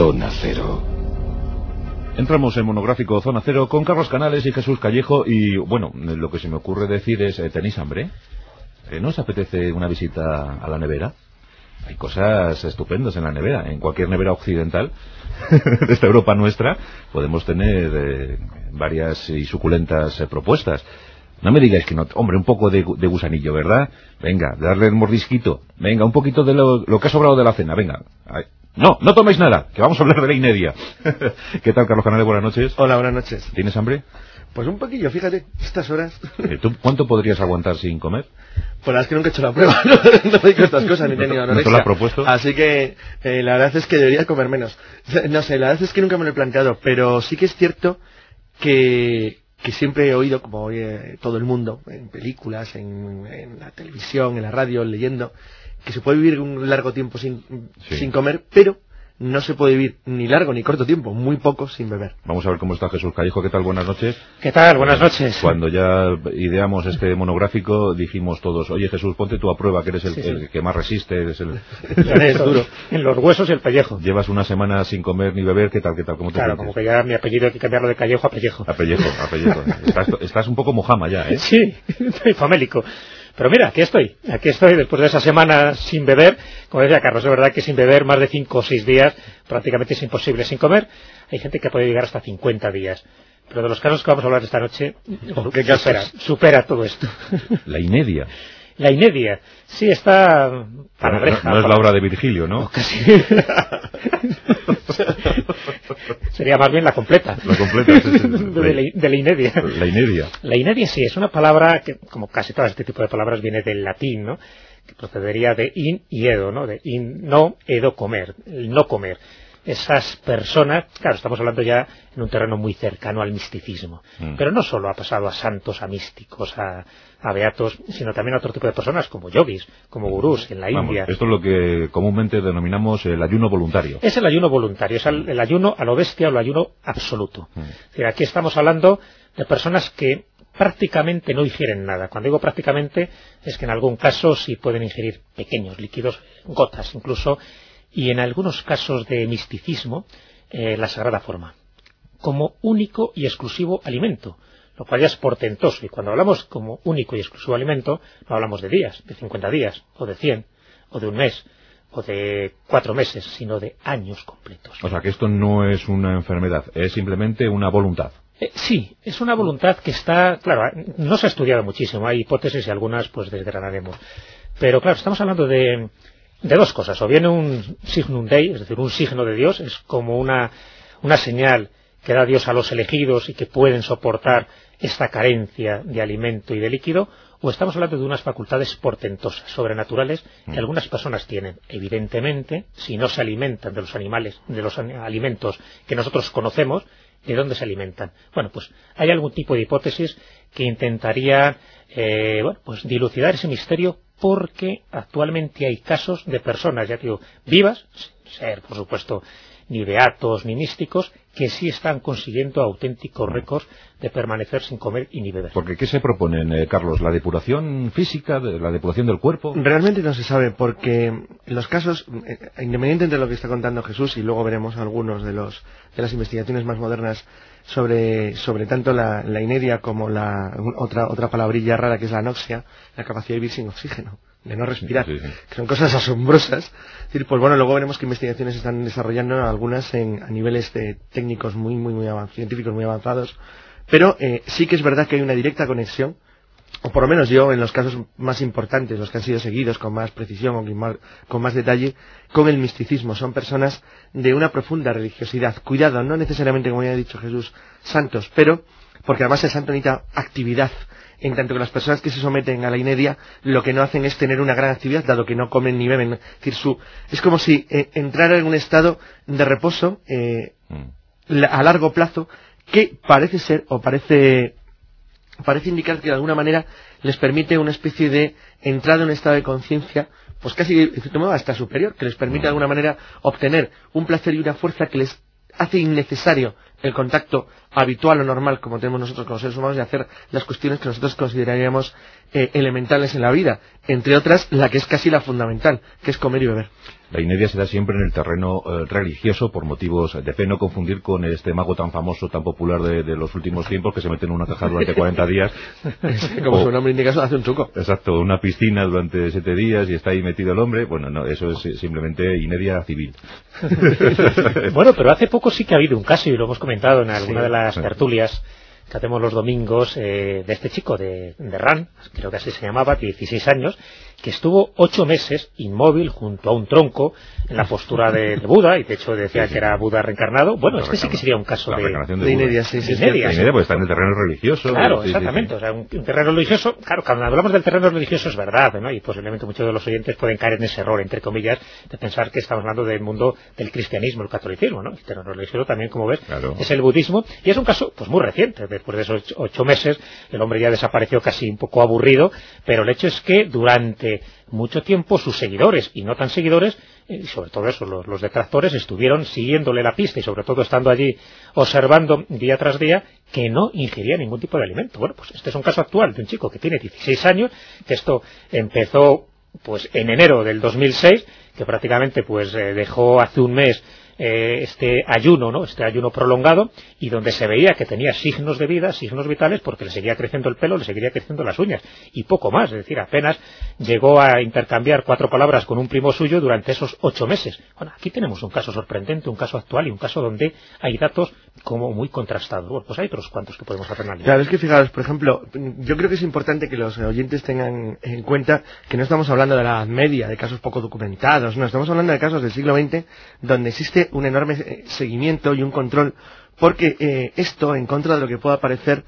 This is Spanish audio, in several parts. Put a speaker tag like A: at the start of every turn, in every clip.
A: Zona Cero.
B: Entramos en monográfico Zona Cero con Carlos Canales y Jesús Callejo y bueno, lo que se me ocurre decir es, eh, ¿tenéis hambre? Eh, ¿No os apetece una visita a la nevera? Hay cosas estupendas en la nevera, en cualquier nevera occidental de esta Europa nuestra podemos tener eh, varias y suculentas propuestas. No me digáis que no, hombre, un poco de, de gusanillo, ¿verdad? Venga, darle el mordisquito. Venga, un poquito de lo que ha sobrado de la cena, venga. No, no toméis nada, que vamos a hablar de la inedia. ¿Qué tal, Carlos Canales? Buenas noches.
C: Hola, buenas noches.
B: ¿Tienes hambre?
C: Pues un poquillo, fíjate, estas horas.
B: Eh, ¿Tú cuánto podrías aguantar sin comer?
C: Pues la verdad es que nunca he hecho la prueba, no, no me digo estas cosas, ni he
B: ¿No te-
C: tenido
B: no te
C: anorexia.
B: has propuesto?
C: Así que eh, la verdad es que debería comer menos. No sé, la verdad es que nunca me lo he planteado, pero sí que es cierto que, que siempre he oído, como oye todo el mundo, en películas, en, en la televisión, en la radio, leyendo, que se puede vivir un largo tiempo sin,
B: Sí.
C: sin comer, pero no se puede vivir ni largo ni corto tiempo, muy poco sin beber.
B: Vamos a ver cómo está Jesús Callejo. ¿Qué tal? Buenas noches.
D: ¿Qué tal? Buenas noches.
B: Cuando ya ideamos este monográfico, dijimos todos, oye Jesús, ponte tú a prueba, que eres el,
D: Sí, sí.
B: el que más resiste, eres el...
C: Es duro.
D: En los huesos y el pellejo.
B: Llevas una semana sin comer ni beber, ¿qué tal, qué tal? ¿Cómo te
D: Claro,
B: sientes?
D: como que ya mi apellido hay que cambiarlo de callejo a pellejo.
B: A pellejo, a pellejo. Estás, estás un poco mojama ya, ¿eh?
D: Sí, estoy famélico. Pero mira, aquí estoy. Aquí estoy después de esa semana sin beber. Como decía Carlos, es verdad que sin beber más de 5 o 6 días prácticamente es imposible. Sin comer hay gente que puede llegar hasta 50 días. Pero de los casos que vamos a hablar esta noche,
C: ¿qué
D: supera, todo esto.
B: La inedia.
D: La inedia. Sí, está
B: No,
D: palabreja.
B: no es la obra de Virgilio, ¿no?
D: Casi. Sería más bien la completa.
B: La completa, sí, sí, sí.
D: de, la, de la inedia.
B: La inedia.
D: La inedia sí, es una palabra que, como casi todo este tipo de palabras, viene del latín, ¿no? Que procedería de in y edo, ¿no? De in, no, edo, comer, el no comer. Esas personas, claro, estamos hablando ya en un terreno muy cercano al misticismo,
B: Mm.
D: pero no solo ha pasado a santos, a místicos, a, a beatos, sino también a otro tipo de personas como yogis, como gurús en la
B: Vamos,
D: India.
B: esto es lo que comúnmente denominamos el ayuno voluntario.
D: Es el ayuno voluntario, es el, el ayuno a lo bestia o el ayuno absoluto.
B: Mm.
D: Es decir, aquí estamos hablando de personas que prácticamente no ingieren nada. Cuando digo prácticamente es que en algún caso sí pueden ingerir pequeños líquidos, gotas incluso, y en algunos casos de misticismo, eh, la sagrada forma, como único y exclusivo alimento, lo cual ya es portentoso. Y cuando hablamos como único y exclusivo alimento, no hablamos de días, de 50 días, o de 100, o de un mes, o de cuatro meses, sino de años completos.
B: O sea que esto no es una enfermedad, es simplemente una voluntad.
D: Eh, sí, es una voluntad que está, claro, no se ha estudiado muchísimo, hay hipótesis y algunas pues desgranaremos. Pero claro, estamos hablando de, de dos cosas, o bien un signum Dei, es decir, un signo de Dios, es como una, una señal que da Dios a los elegidos y que pueden soportar esta carencia de alimento y de líquido, o estamos hablando de unas facultades portentosas, sobrenaturales, que algunas personas tienen. Evidentemente, si no se alimentan de los animales, de los alimentos que nosotros conocemos, ¿de dónde se alimentan? Bueno, pues hay algún tipo de hipótesis que intentaría eh, bueno, pues dilucidar ese misterio porque actualmente hay casos de personas, ya digo, vivas, ser, por supuesto, ni beatos ni místicos, que sí están consiguiendo auténticos récords de permanecer sin comer y ni beber.
B: Porque ¿qué se proponen, eh, Carlos? ¿La depuración física, de- la depuración del cuerpo?
C: Realmente no se sabe porque los casos, eh, independientemente de lo que está contando Jesús y luego veremos algunos de los de las investigaciones más modernas sobre sobre tanto la, la inedia como la otra otra palabrilla rara que es la anoxia, la capacidad de vivir sin oxígeno, de no respirar,
B: Sí, sí.
C: que son cosas asombrosas. Es decir, pues bueno, luego veremos que investigaciones se están desarrollando algunas en, a niveles de técnicos muy muy muy avanzados, científicos muy avanzados, pero eh, sí que es verdad que hay una directa conexión o por lo menos yo en los casos más importantes, los que han sido seguidos con más precisión o con más, con más detalle, con el misticismo. Son personas de una profunda religiosidad. Cuidado, no necesariamente, como ya ha dicho Jesús, santos, pero, porque además el santo necesita actividad. En tanto que las personas que se someten a la inedia, lo que no hacen es tener una gran actividad, dado que no comen ni beben. Es decir, su, es como si eh, entrara en un estado de reposo eh,
B: Mm.
C: a largo plazo que parece ser o parece parece indicar que de alguna manera les permite una especie de entrada en un estado de conciencia pues casi de cierto modo hasta superior que les permite de alguna manera obtener un placer y una fuerza que les hace innecesario el contacto habitual o normal como tenemos nosotros con los seres humanos y hacer las cuestiones que nosotros consideraríamos eh, elementales en la vida, entre otras la que es casi la fundamental, que es comer y beber.
B: La inedia se da siempre en el terreno eh, religioso por motivos de fe, no confundir con este mago tan famoso, tan popular de, los últimos tiempos que se mete en una caja durante 40 días.
C: Como su nombre indica, hace un truco.
B: Exacto, una piscina durante 7 días y está ahí metido el hombre. Bueno, no, eso es simplemente inedia civil.
D: bueno, pero hace poco sí que ha habido un caso y lo hemos comentado en alguna de las tertulias que hacemos los domingos eh, de este chico de, de RAN, creo que así se llamaba, 16 años, que estuvo ocho meses inmóvil junto a un tronco en la postura de, Buda, y de hecho decía que era Buda reencarnado. Bueno, este sí que sería un caso de,
B: de,
C: inedia, sí, sí,
B: inedia, porque está en el terreno religioso.
D: Claro, exactamente. O sea, un, terreno religioso, claro, cuando hablamos del terreno religioso es verdad, ¿no? Y posiblemente muchos de los oyentes pueden caer en ese error, entre comillas, de pensar que estamos hablando del mundo del cristianismo, el catolicismo, ¿no? El terreno religioso también, como ves, es el budismo, y es un caso, pues muy reciente. Después de esos ocho meses, el hombre ya desapareció casi un poco aburrido, pero el hecho es que durante mucho tiempo sus seguidores y no tan seguidores, y sobre todo eso, los, detractores, estuvieron siguiéndole la pista y sobre todo estando allí observando día tras día que no ingería ningún tipo de alimento. Bueno, pues este es un caso actual de un chico que tiene 16 años, que esto empezó pues en enero del 2006, que prácticamente pues eh, dejó hace un mes eh, este ayuno, ¿no? este ayuno prolongado, y donde se veía que tenía signos de vida, signos vitales, porque le seguía creciendo el pelo, le seguía creciendo las uñas, y poco más, es decir, apenas llegó a intercambiar cuatro palabras con un primo suyo durante esos ocho meses. Bueno, aquí tenemos un caso sorprendente, un caso actual y un caso donde hay datos como muy contrastados. Bueno, pues hay otros cuantos que podemos hacer
C: Claro, es que fijaros, por ejemplo, yo creo que es importante que los oyentes tengan en cuenta que no estamos hablando de la Media, de casos poco documentados, no, estamos hablando de casos del siglo XX donde existe un enorme eh, seguimiento y un control, porque eh, esto, en contra de lo que pueda parecer,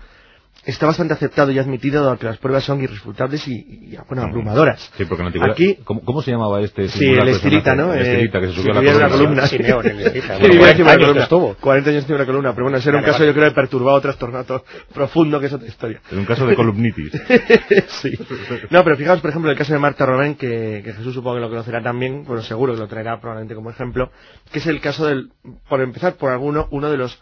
C: está bastante aceptado y admitido dado que las pruebas son irrefutables y, bueno, abrumadoras.
B: Sí, porque en Aquí, ¿cómo, se llamaba este?
C: Sí, el estilita, ¿no?
B: El estilita que se subió a la columna.
C: Simeón, el estilita. Sí, 40 años estuvo. 40 años estuvo en la columna, pero bueno, ese era un caso yo creo de perturbado, trastornado, profundo, que es otra historia.
B: Es un caso de columnitis.
C: sí. No, pero fijaos, por ejemplo, el caso de Marta Robén, que, que Jesús supongo que lo conocerá también, bueno, seguro que lo traerá probablemente como ejemplo, que es el caso del, por empezar por alguno, uno de los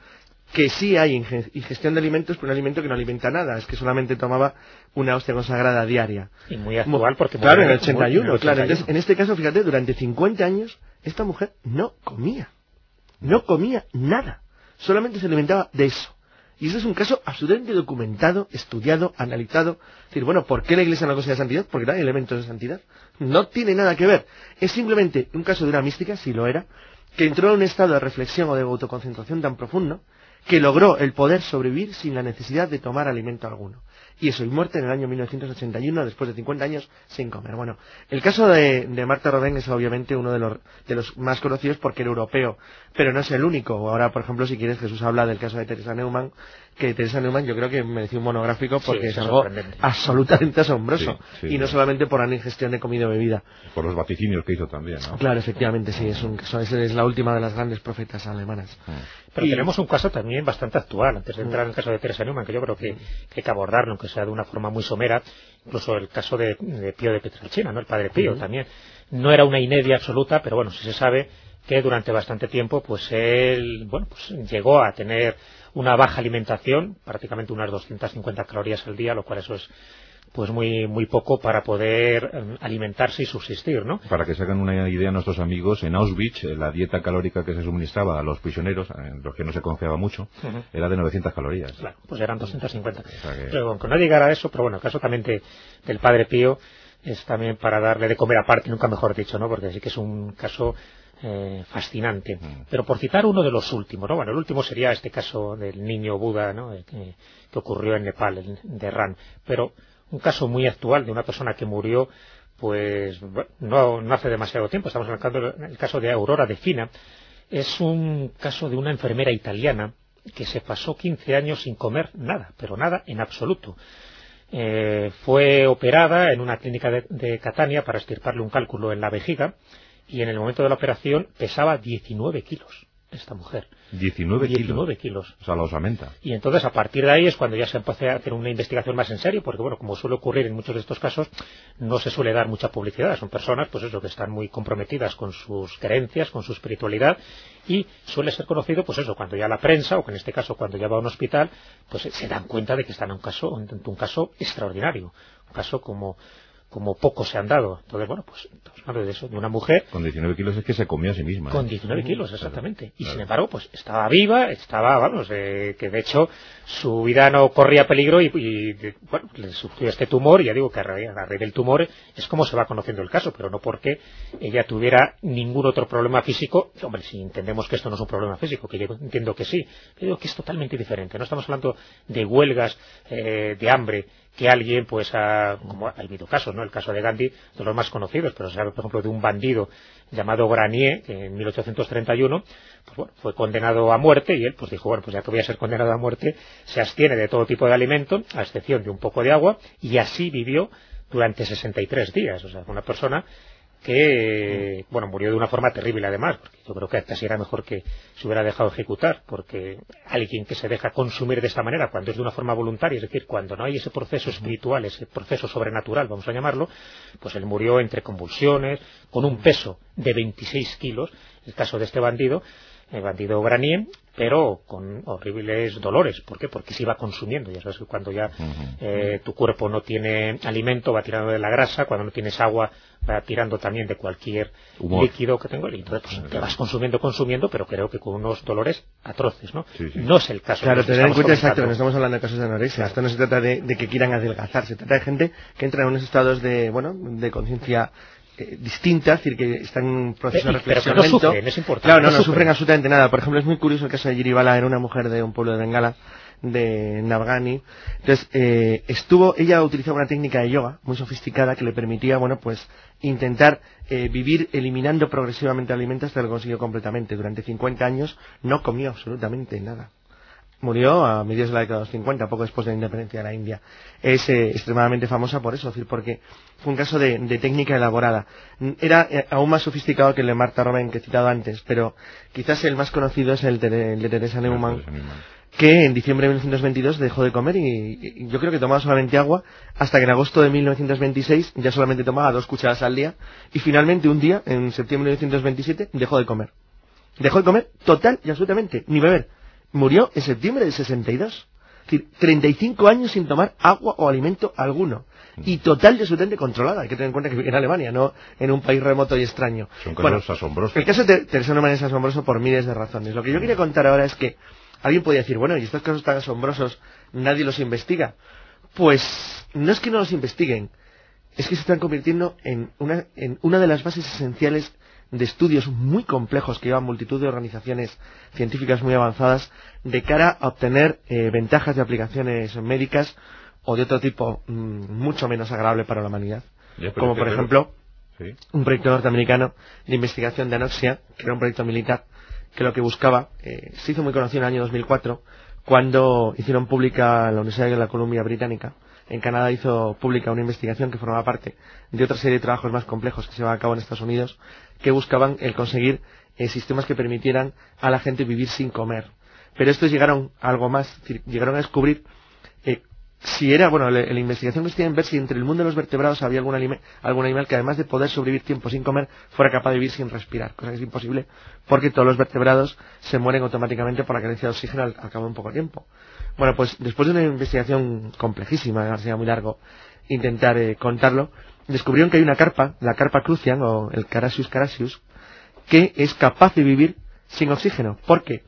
C: que sí hay ingestión de alimentos, pero un alimento que no alimenta nada, es que solamente tomaba una hostia consagrada diaria.
D: Y muy actual porque...
C: Claro, en el 81, claro. Entonces, en este caso, fíjate, durante 50 años, esta mujer no comía. No comía nada. Solamente se alimentaba de eso. Y ese es un caso absolutamente documentado, estudiado, analizado. Es decir, bueno, ¿por qué la Iglesia no considera santidad? Porque no hay elementos de santidad. No tiene nada que ver. Es simplemente un caso de una mística, si lo era, que entró en un estado de reflexión o de autoconcentración tan profundo que logró el poder sobrevivir sin la necesidad de tomar alimento alguno. Y eso, y muerte en el año 1981, después de 50 años, sin comer. Bueno, el caso de, Marta Rodén es obviamente uno de los, de los más conocidos porque era europeo, pero no es el único. Ahora, por ejemplo, si quieres, Jesús habla del caso de Teresa Neumann, que Teresa Neumann yo creo que mereció un monográfico porque es algo absolutamente asombroso. y no solamente por la ingestión de comida y bebida.
B: Por los vaticinios que hizo también, ¿no?
C: Claro, efectivamente, sí. Es, un, es la última de las grandes profetas alemanas.
D: Mm. Pero tenemos un caso también bastante actual, antes de entrar en el caso de Teresa Neumann, que yo creo que, hay que abordarlo, aunque sea de una forma muy somera, incluso el caso de, Pío de Petralcina, ¿no? el padre Pío también. No era una inedia absoluta, pero bueno, si se sabe que durante bastante tiempo, pues él, bueno, pues llegó a tener una baja alimentación, prácticamente unas 250 calorías al día, lo cual eso es pues muy muy poco para poder em, alimentarse y subsistir, ¿no?
B: Para que se hagan una idea nuestros amigos, en Auschwitz eh, la dieta calórica que se suministraba a los prisioneros, en los que no se confiaba mucho, era de 900 calorías.
D: Claro, pues eran 250. Pero aunque no llegara a eso, pero bueno, el caso también del Padre Pío es también para darle de comer aparte, nunca mejor dicho, ¿no? Porque sí que es un caso eh, fascinante. Pero por citar uno de los últimos, ¿no? Bueno, el último sería este caso del niño Buda, ¿no? Eh, que, ocurrió en Nepal, de Ran. Pero un caso muy actual de una persona que murió, pues, no, hace demasiado tiempo. Estamos hablando del caso de Aurora de Fina. Es un caso de una enfermera italiana que se pasó 15 años sin comer nada, pero nada en absoluto. Eh, fue operada en una clínica de, de Catania para estirparle un cálculo en la vejiga y en el momento de la operación pesaba 19 kilos. Esta mujer.
B: 19,
D: 19
B: kilos.
D: kilos.
B: O sea, la osamenta.
D: Y entonces a partir de ahí es cuando ya se empieza a hacer una investigación más en serio, porque bueno, como suele ocurrir en muchos de estos casos, no se suele dar mucha publicidad. Son personas, pues eso, que están muy comprometidas con sus creencias, con su espiritualidad, y suele ser conocido, pues eso, cuando ya la prensa, o que en este caso cuando ya va a un hospital, pues se dan cuenta de que están en un caso, en un caso extraordinario. Un caso como como pocos se han dado. Entonces, bueno, pues estamos hablando de eso, de una mujer...
B: Con 19 kilos es que se comió a sí misma. ¿eh?
D: Con 19 kilos, exactamente.
B: Claro,
D: y
B: claro.
D: sin embargo, pues estaba viva, estaba, vamos, eh, que de hecho su vida no corría peligro y, y, de- bueno, le sufrió este tumor y ya digo que a raíz, a raíz del tumor es como se va conociendo el caso, pero no porque ella tuviera ningún otro problema físico. Hombre, si entendemos que esto no es un problema físico, que yo entiendo que sí, pero digo que es totalmente diferente. No estamos hablando de huelgas, eh, de hambre, que alguien, pues, ha, como ha habido casos, ¿no? El caso de Gandhi, de los más conocidos, pero se sabe, por ejemplo, de un bandido llamado Granier, que en 1831, pues bueno, fue condenado a muerte y él, pues dijo, bueno, pues ya que voy a ser condenado a muerte, se abstiene de todo tipo de alimento, a excepción de un poco de agua, y así vivió durante 63 días. O sea, una persona que, bueno, murió de una forma terrible además, porque yo creo que casi era mejor que se hubiera dejado ejecutar, porque alguien que se deja consumir de esta manera, cuando es de una forma voluntaria, es decir, cuando no hay ese proceso espiritual, ese proceso sobrenatural, vamos a llamarlo, pues él murió entre convulsiones, con un peso de 26 kilos, el caso de este bandido, el bandido Granier, pero con horribles dolores. ¿Por qué? Porque se iba consumiendo. Ya sabes que cuando ya eh, tu cuerpo no tiene alimento, va tirando de la grasa, cuando no tienes agua, va tirando también de cualquier
B: Humor.
D: líquido que tengo. Y entonces pues, te vas consumiendo, consumiendo, pero creo que con unos dolores atroces, ¿no?
B: Sí, sí.
D: No es el caso.
C: Claro, tener en cuenta exacto no estamos hablando de casos de anorexia. Esto no se trata de, de que quieran adelgazar, se trata de gente que entra en unos estados de, bueno, de conciencia eh, distinta, es decir, que están en un proceso de
D: Eh, pero
C: reflexión
D: que no sufren, es importante,
C: Claro, no,
D: no
C: no,
D: sufren.
C: sufren absolutamente nada. Por ejemplo, es muy curioso el caso de Giribala, era una mujer de un pueblo de Bengala, de Navgani. Entonces, eh, estuvo, ella utilizaba una técnica de yoga muy sofisticada que le permitía, bueno, pues intentar eh, vivir eliminando progresivamente alimentos hasta que lo consiguió completamente. Durante 50 años no comió absolutamente nada murió a mediados de la década de los 50, poco después de la independencia de la India. Es eh, extremadamente famosa por eso, es decir, porque fue un caso de, de técnica elaborada. Era eh, aún más sofisticado que el de Marta Romen que he citado antes, pero quizás el más conocido es el de, el de Teresa Neumann, que en diciembre de 1922 dejó de comer y, y yo creo que tomaba solamente agua hasta que en agosto de 1926 ya solamente tomaba dos cucharadas al día y finalmente un día, en septiembre de 1927, dejó de comer. Dejó de comer total y absolutamente, ni beber. Murió en septiembre del 62. Es decir, 35 años sin tomar agua o alimento alguno. Y total y absolutamente controlada. Hay que tener en cuenta que vive en Alemania, no en un país remoto y extraño.
B: Son casos asombrosos.
C: El caso de Teresa Neumann es asombroso por miles de razones. Lo que yo quería contar ahora es que alguien podría decir, bueno, y estos casos tan asombrosos, nadie los investiga. Pues no es que no los investiguen, es que se están convirtiendo en una, en una de las bases esenciales de estudios muy complejos que llevan multitud de organizaciones científicas muy avanzadas de cara a obtener eh, ventajas de aplicaciones médicas o de otro tipo mm, mucho menos agradable para la humanidad.
B: Ya,
C: Como por ejemplo
B: Sí.
C: un proyecto norteamericano de investigación de anoxia, que era un proyecto militar, que lo que buscaba, eh, se hizo muy conocido en el año 2004, cuando hicieron pública la Universidad de la Columbia Británica, en Canadá hizo pública una investigación que formaba parte de otra serie de trabajos más complejos que se llevan a cabo en Estados Unidos, que buscaban el conseguir eh, sistemas que permitieran a la gente vivir sin comer. Pero estos llegaron a algo más, llegaron a descubrir si era, bueno, la, la investigación consistía en ver si entre el mundo de los vertebrados había algún, anime- algún animal que además de poder sobrevivir tiempo sin comer, fuera capaz de vivir sin respirar, cosa que es imposible porque todos los vertebrados se mueren automáticamente por la carencia de oxígeno al, cabo de un poco tiempo. Bueno, pues después de una investigación complejísima, ahora sería muy largo intentar eh, contarlo, descubrieron que hay una carpa, la carpa crucian o el Carasius carasius, que es capaz de vivir sin oxígeno, porque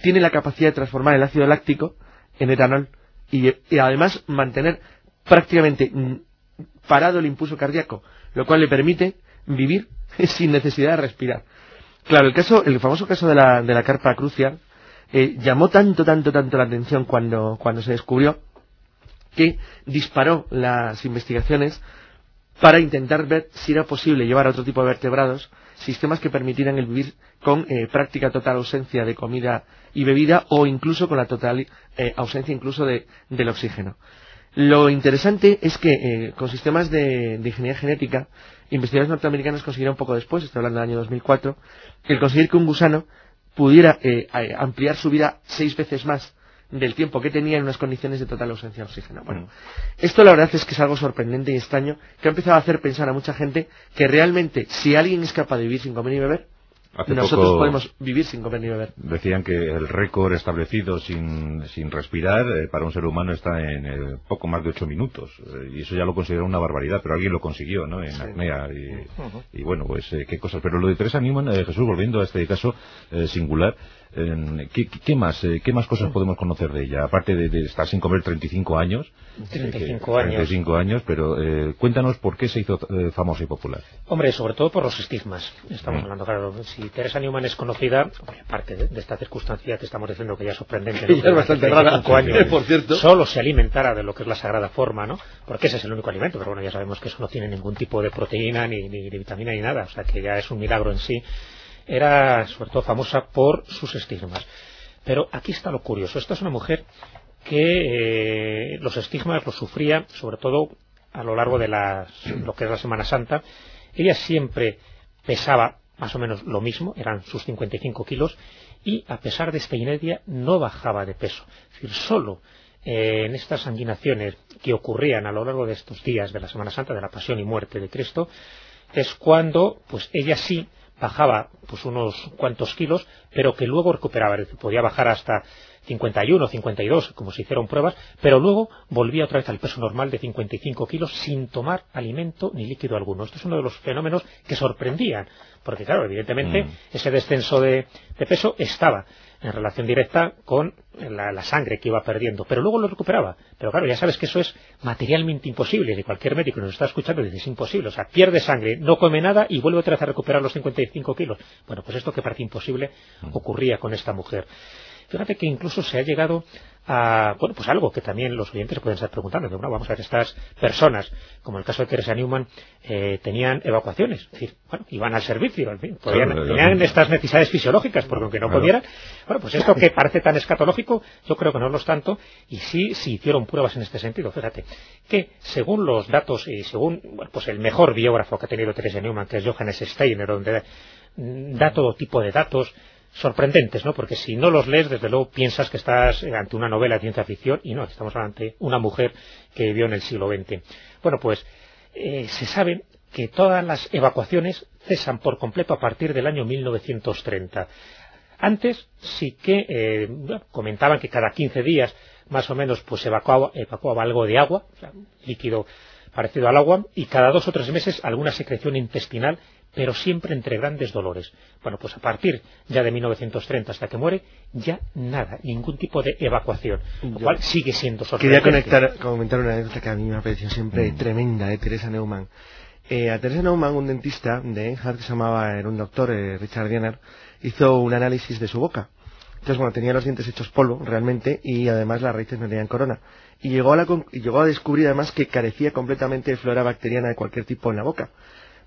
C: tiene la capacidad de transformar el ácido láctico en etanol y, además mantener prácticamente parado el impulso cardíaco, lo cual le permite vivir sin necesidad de respirar. Claro, el caso, el famoso caso de la, de la carpa crucial eh, llamó tanto, tanto, tanto la atención cuando, cuando se descubrió que disparó las investigaciones para intentar ver si era posible llevar a otro tipo de vertebrados sistemas que permitieran el vivir con eh, práctica total ausencia de comida y bebida o incluso con la total eh, ausencia incluso de, del oxígeno. Lo interesante es que eh, con sistemas de, de ingeniería genética, investigadores norteamericanos consiguieron poco después, estoy hablando del año 2004, el conseguir que un gusano pudiera ampliar su vida seis veces más del tiempo que tenía en unas condiciones de total ausencia de oxígeno. Bueno, mm. esto la verdad es que es algo sorprendente y extraño que ha empezado a hacer pensar a mucha gente que realmente si alguien es capaz de vivir sin comer ni beber, nosotros podemos vivir sin comer ni beber.
B: Decían que el récord establecido sin, sin respirar eh, para un ser humano está en eh, poco más de ocho minutos. Eh, y eso ya lo considera una barbaridad, pero alguien lo consiguió, ¿no? En apnea. Y, bueno, pues qué cosas. Pero lo de Teresa Newman, Jesús, volviendo a este caso singular, ¿qué, más, ¿qué más cosas podemos conocer de ella? Aparte de, estar sin comer 35 años.
D: 35 años.
B: 35 años, pero cuéntanos por qué se hizo famosa y popular.
D: Hombre, sobre todo por los estigmas. Estamos mm. hablando, claro, si Teresa Newman es conocida, aparte de, esta circunstancia que estamos diciendo que ya es sorprendente,
C: ¿no? es bastante rara,
D: años,
C: por cierto.
D: Solo se alimentara de lo que es la sagrada forma, ¿no? Porque ese es el único alimento, pero bueno, ya sabemos que eso no tiene ningún tipo de proteína, ni, ni, ni vitamina, ni nada, o sea que ya es un milagro en sí. Era, sobre todo, famosa por sus estigmas. Pero aquí está lo curioso. Esta es una mujer que eh, los estigmas los sufría, sobre todo a lo largo de lo que es la Semana Santa. Ella siempre pesaba más o menos lo mismo, eran sus 55 kilos, y a pesar de esta inercia no bajaba de peso. Es decir, solo eh, en estas sanguinaciones que ocurrían a lo largo de estos días de la Semana Santa, de la Pasión y Muerte de Cristo, es cuando pues ella sí bajaba pues unos cuantos kilos, pero que luego recuperaba, podía bajar hasta 51 o 52, como se hicieron pruebas, pero luego volvía otra vez al peso normal de 55 kilos sin tomar alimento ni líquido alguno. Esto es uno de los fenómenos que sorprendían, porque claro, evidentemente mm. ese descenso de, peso estaba en relación directa con la, sangre que iba perdiendo, pero luego lo recuperaba. Pero claro, ya sabes que eso es materialmente imposible, y cualquier médico que nos está escuchando dice, es imposible, o sea, pierde sangre, no come nada y vuelve otra vez a recuperar los 55 kilos. Bueno, pues esto que parece imposible mm. ocurría con esta mujer. Fíjate que incluso se ha llegado a, bueno, pues algo que también los oyentes pueden estar preguntando, que bueno, vamos a ver, estas personas, como el caso de Teresa Newman, eh, tenían evacuaciones, es decir, bueno, iban al servicio, en fin, tenían estas necesidades fisiológicas, porque aunque no pudieran, bueno, pues esto que parece tan escatológico, yo creo que no lo es tanto, y sí, sí hicieron pruebas en este sentido, fíjate, que según los datos y según, bueno, pues el mejor biógrafo que ha tenido Teresa Newman, que es Johannes Steiner, donde da todo tipo de datos, sorprendentes, ¿no? Porque si no los lees, desde luego piensas que estás ante una novela de ciencia ficción y no, estamos ante una mujer que vivió en el siglo XX. Bueno, pues eh, se sabe que todas las evacuaciones cesan por completo a partir del año 1930. Antes sí que eh, comentaban que cada 15 días más o menos pues evacuaba, evacuaba algo de agua, líquido parecido al agua, y cada dos o tres meses alguna secreción intestinal pero siempre entre grandes dolores. Bueno, pues a partir ya de 1930 hasta que muere, ya nada, ningún tipo de evacuación, lo cual sigue siendo
C: sorprendente. Quería conectar, comentar una anécdota que a mí me ha parecido siempre mm. tremenda de Teresa Neumann. Eh, a Teresa Neumann, un dentista de Enhard que se llamaba, era un doctor, eh, Richard Diener, hizo un análisis de su boca. Entonces, bueno, tenía los dientes hechos polvo, realmente, y además las raíces no tenían corona. Y llegó a, la, y llegó a descubrir además que carecía completamente de flora bacteriana de cualquier tipo en la boca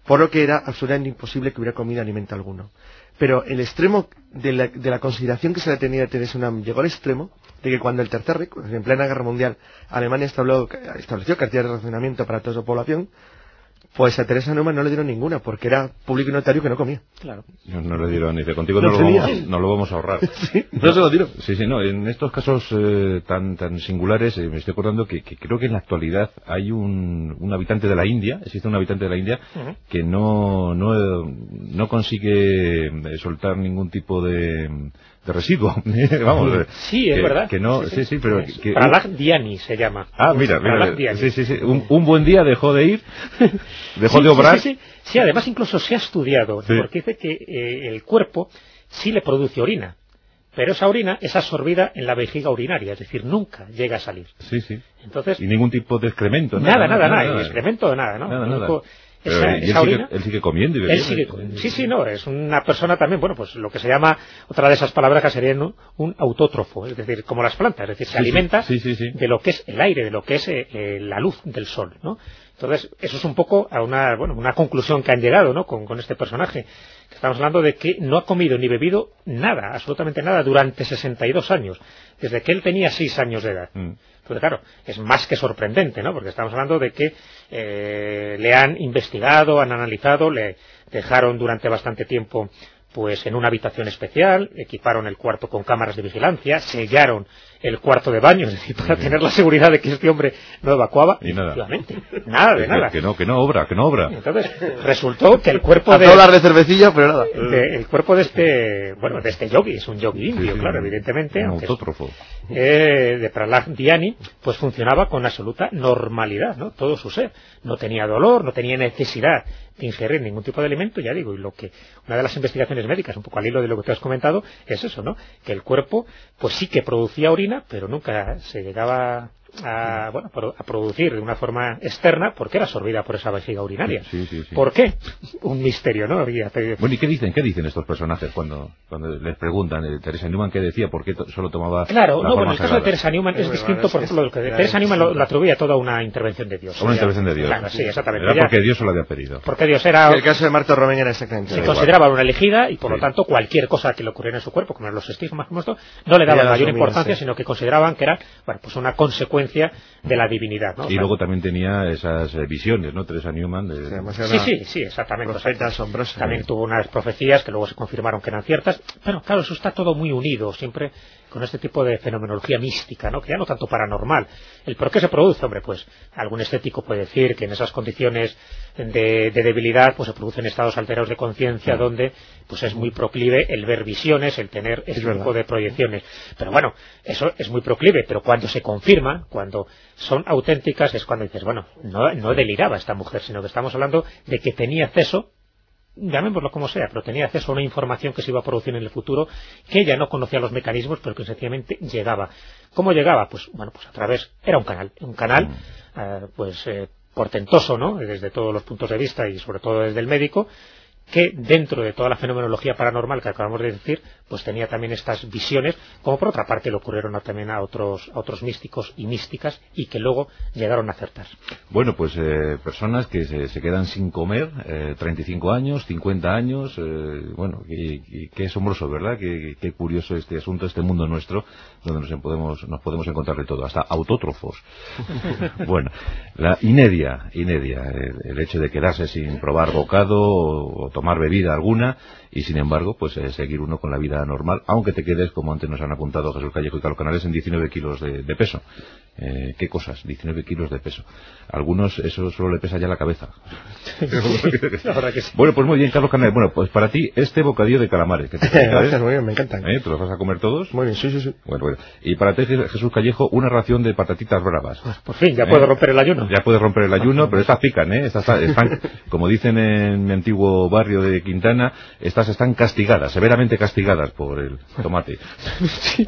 C: por lo que era absolutamente imposible que hubiera comido alimento alguno. Pero el extremo de la, consideración que se le tenía a Teresa Unam llegó al extremo de que cuando el Tercer en plena guerra mundial, Alemania estableció, estableció cantidad de racionamiento para toda su población, pues a Teresa Neumann no le dieron ninguna, porque era público y notario que no comía.
D: Claro.
B: No, le dieron, dice, contigo no, lo vamos, no, lo vamos, a ahorrar.
C: sí, no se lo dieron.
B: Sí, sí, no, en estos casos eh, tan tan singulares, eh, me estoy acordando que, creo que en la actualidad hay un, un habitante de la India, existe un habitante de la India, que no, no, no consigue eh, soltar ningún tipo de de residuo. Vamos,
D: sí, es verdad.
B: Que no, sí, sí, pero que,
D: Diani se llama.
B: Ah, mira, mira, sí, sí, sí. Un, buen día dejó de ir, dejó de obrar.
D: Sí, sí, además incluso se ha estudiado, porque dice que eh, el cuerpo sí le produce orina, pero esa orina es absorbida en la vejiga urinaria, es decir, nunca llega a salir.
B: Sí, sí.
D: Entonces,
B: y ningún tipo de excremento,
D: nada, nada, nada, nada, excremento de nada, ¿no?
B: Nada, nada él, sigue, comiendo y
D: sigue, Sí, sí, no, es una persona también, bueno, pues lo que se llama, otra de esas palabras que sería un, autótrofo, es decir, como las plantas, es decir, se alimenta de lo que es el aire, de lo que es eh, eh, la luz del sol, ¿no? Entonces, eso es un poco a una, bueno, una conclusión que han llegado, ¿no? Con, con este personaje. Estamos hablando de que no ha comido ni bebido nada, absolutamente nada, durante 62 años, desde que él tenía 6 años de edad. Mm. Entonces, claro, es más que sorprendente, ¿no? Porque estamos hablando de que eh, le han investigado, han analizado, le, dejaron durante bastante tiempo pues en una habitación especial, equiparon el cuarto con cámaras de vigilancia, sellaron el cuarto de baño, es decir, para tener la seguridad de que este hombre no evacuaba.
B: Y nada.
D: Efectivamente, nada de nada.
B: Que no, que no obra, que no obra.
D: Entonces, resultó que el cuerpo de,
C: hablar de cervecilla, pero nada.
D: de- el cuerpo de este, bueno, de este yogi, es un yogi indio,
B: Sí, sí,
D: claro, evidentemente,
B: Un
D: es-
B: autótrofo.
D: eh, de Prahlad Dhyani, pues funcionaba con absoluta normalidad, ¿no? Todo su ser. No tenía dolor, no tenía necesidad de ingerir ningún tipo de alimento, ya digo, y lo que, una de las investigaciones médicas, un poco al hilo de lo que te has comentado, es eso, ¿no? Que el cuerpo, pues sí que producía orina, pero nunca se llegaba a, bueno, pro- a producir de una forma externa porque era absorbida por esa vejiga urinaria.
B: Sí, sí, sí.
D: ¿Por qué? Un misterio, ¿no? Había-
B: Bueno, ¿y qué dicen? ¿Qué dicen estos personajes cuando, cuando les preguntan? eh, Teresa Newman, ¿qué decía? ¿Por qué solo tomaba
D: Claro,
B: la
D: no, bueno, el caso de? Teresa Newman es distinto, por ejemplo, lo que Teresa Newman lo,
C: es-
D: la atribuye a toda una intervención de Dios.
B: Una intervención de Dios.
D: Claro, sí, exactamente.
B: Era porque Dios se lo había pedido.
D: porque Dios era,
C: El caso de Marta Romeña era exactamente
D: se consideraba una elegida y por
B: Sí.
D: lo tanto cualquier cosa que le ocurriera en su cuerpo, como los estigmas, como esto, no le daban mayor
C: asumía,
D: importancia, sino que consideraban que era, bueno, pues una consecuencia de la divinidad, ¿no? O
B: Y
D: sea,
B: luego también tenía esas eh, visiones, ¿no? Teresa Newman. de-
C: Sí,
D: Sí, sí, exactamente. O sea,
C: profeta asombrosa.
D: También tuvo unas profecías que luego se confirmaron que eran ciertas. Pero claro, eso está todo muy unido, siempre con este tipo de fenomenología mística, ¿no? Que ya no tanto paranormal. ¿El por qué se produce? Hombre, pues algún escético puede decir que en esas condiciones de, de debilidad pues se producen estados alterados de conciencia donde pues es muy proclive el ver visiones, el tener ese
C: verdad.
D: tipo de proyecciones. Pero bueno, eso es muy proclive, pero cuando se confirma, cuando son auténticas, es cuando dices, bueno, no, no deliraba esta mujer, sino que estamos hablando de que tenía acceso llamémoslo como sea, pero tenía acceso a una información que se iba a producir en el futuro, que ella no conocía los mecanismos, pero que sencillamente llegaba. ¿Cómo llegaba? Pues, bueno, pues a través, era un canal, un canal, eh, pues, eh, portentoso, ¿no? Desde todos los puntos de vista y sobre todo desde el médico, que dentro de toda la fenomenología paranormal que acabamos de decir, pues tenía también estas visiones, como por otra parte le ocurrieron a- también a otros, a otros místicos y místicas y que luego llegaron a acertar.
B: Bueno, pues eh, personas que se, se quedan sin comer, eh, 35 años, 50 años, eh, bueno, qué asombroso, ¿verdad? Qué, curioso este asunto, este mundo nuestro, donde nos podemos, nos podemos encontrar de todo, hasta autótrofos. bueno, la inedia, inedia, el, el hecho de quedarse sin probar bocado o tomar bebida alguna y sin embargo, pues eh, seguir uno con la vida normal, aunque te quedes, como antes nos han apuntado Jesús Callejo y Carlos Canales, en 19 kilos de, de peso. Eh, ¿Qué cosas? 19 kilos de peso. Algunos eso solo le pesa ya la cabeza. Bueno, pues muy bien, Carlos Canales. Bueno, pues para ti este bocadillo de calamares. Que te gusta,
C: Gracias,
B: ¿eh?
C: muy bien, me encantan.
B: ¿Eh? ¿Te los vas a comer todos?
C: Muy bien, sí, sí, sí.
B: Bueno, bueno. Y para ti, Jesús Callejo, una ración de patatitas bravas.
D: Por fin, ya
B: ¿Eh?
D: puedo romper el ayuno.
B: Ya puedes romper el ayuno, pero estas pican, ¿eh? Estas están, como dicen en mi antiguo barrio de Quintana, estas están castigadas, severamente castigadas por el tomate.
D: Sí.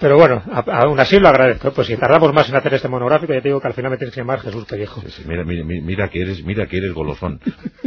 D: Pero bueno, aún así lo agradezco. Pues si tardamos más en hacer este monográfico, ya te digo que al final me tienes que llamar Jesús.
B: Sí, sí, Mira, mira, mira que eres, mira que eres golosón.